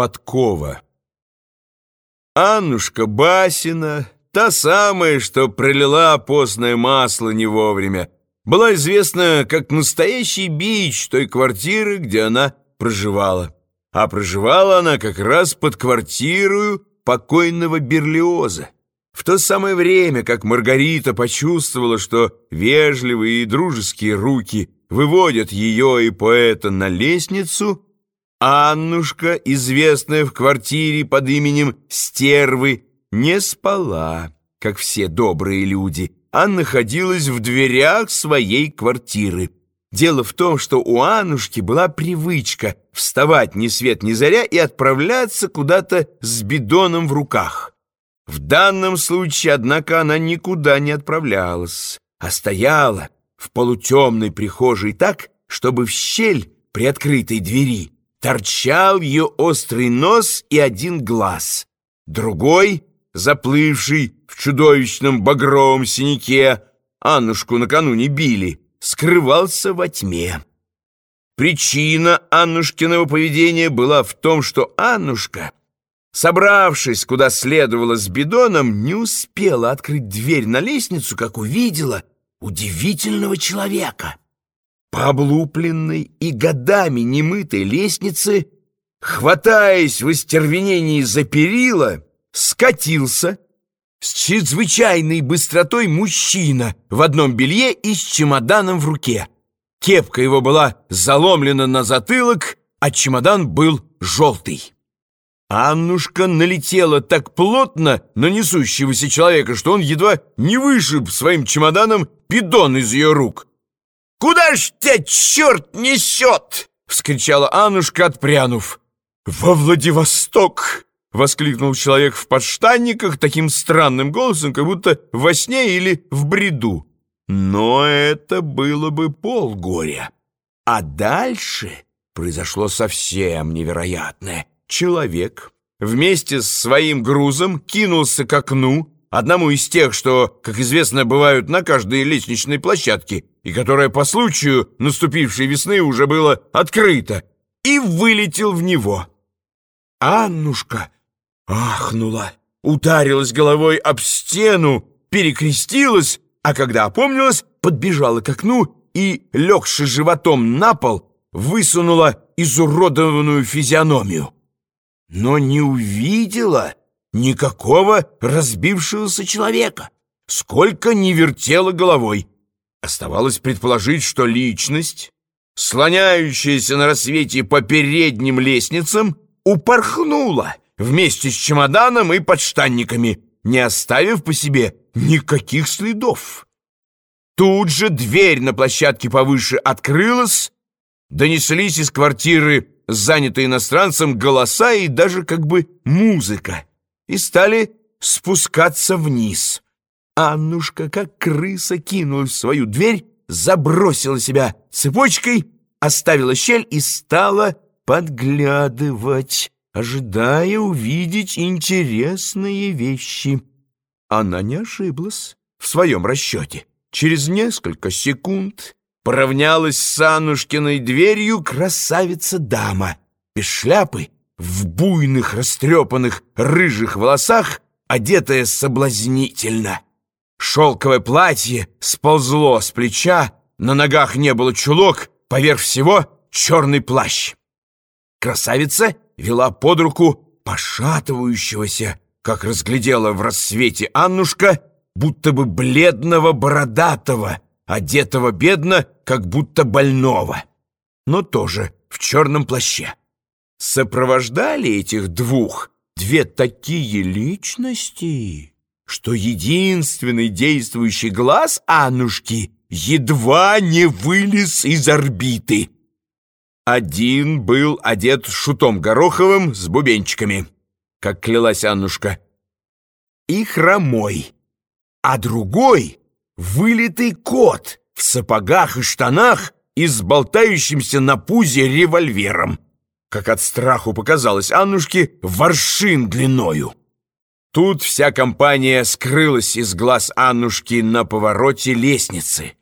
подкова. Аннушка Басина, та самая, что пролила постное масло не вовремя, была известна как настоящий бич той квартиры, где она проживала. А проживала она как раз под квартирою покойного Берлиоза. В то самое время, как Маргарита почувствовала, что вежливые и дружеские руки выводят ее и поэта на лестницу, Аннушка, известная в квартире под именем Стервы, не спала, как все добрые люди, а находилась в дверях своей квартиры. Дело в том, что у Аннушки была привычка вставать ни свет ни заря и отправляться куда-то с бидоном в руках. В данном случае, однако, она никуда не отправлялась, а стояла в полутемной прихожей так, чтобы в щель при открытой двери торчал ее острый нос и один глаз. Другой, заплывший в чудовищном багровом синяке, Аннушку накануне били, скрывался во тьме. Причина Аннушкиного поведения была в том, что Аннушка, собравшись куда следовало с бидоном, не успела открыть дверь на лестницу, как увидела удивительного человека по облупленной и годами немытой лестнице, хватаясь в остервенении за перила, скатился с чрезвычайной быстротой мужчина в одном белье и с чемоданом в руке. Кепка его была заломлена на затылок, а чемодан был желтый. Аннушка налетела так плотно на несущегося человека, что он едва не вышиб своим чемоданом бидон из ее рук. «Куда ж тебя черт несет?» — вскричала Аннушка, отпрянув. «Во Владивосток!» — воскликнул человек в подштанниках таким странным голосом, как будто во сне или в бреду. Но это было бы полгоря. А дальше произошло совсем невероятное. Человек вместе с своим грузом кинулся к окну, одному из тех, что, как известно, бывают на каждой лестничной площадке, и которое по случаю наступившей весны уже было открыто, и вылетел в него. Аннушка ахнула, ударилась головой об стену, перекрестилась, а когда опомнилась, подбежала к окну и, легши животом на пол, высунула изуродованную физиономию. Но не увидела никакого разбившегося человека, сколько не вертела головой. Оставалось предположить, что личность, слоняющаяся на рассвете по передним лестницам, упорхнула вместе с чемоданом и подштанниками, не оставив по себе никаких следов. Тут же дверь на площадке повыше открылась, донеслись из квартиры, занятой иностранцем, голоса и даже как бы музыка, и стали спускаться вниз — Аннушка, как крыса, кинулась в свою дверь, забросила себя цепочкой, оставила щель и стала подглядывать, ожидая увидеть интересные вещи. Она не ошиблась в своем расчете. Через несколько секунд поравнялась с Аннушкиной дверью красавица-дама, без шляпы, в буйных растрепанных рыжих волосах, одетая соблазнительно. Шелковое платье сползло с плеча, на ногах не было чулок, поверх всего черный плащ. Красавица вела под руку пошатывающегося, как разглядела в рассвете Аннушка, будто бы бледного бородатого, одетого бедно, как будто больного, но тоже в черном плаще. Сопровождали этих двух две такие личности что единственный действующий глаз Аннушки едва не вылез из орбиты. Один был одет шутом гороховым с бубенчиками, как клялась Аннушка, и хромой, а другой — вылитый кот в сапогах и штанах и с болтающимся на пузе револьвером, как от страху показалось Аннушке воршин длиною. Тут вся компания скрылась из глаз Аннушки на повороте лестницы.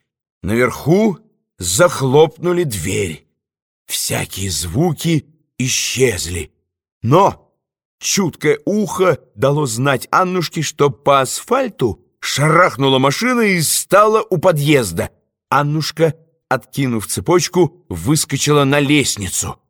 Наверху захлопнули дверь. Всякие звуки исчезли. Но чуткое ухо дало знать Аннушке, что по асфальту шарахнула машина и стала у подъезда. Аннушка, откинув цепочку, выскочила на лестницу.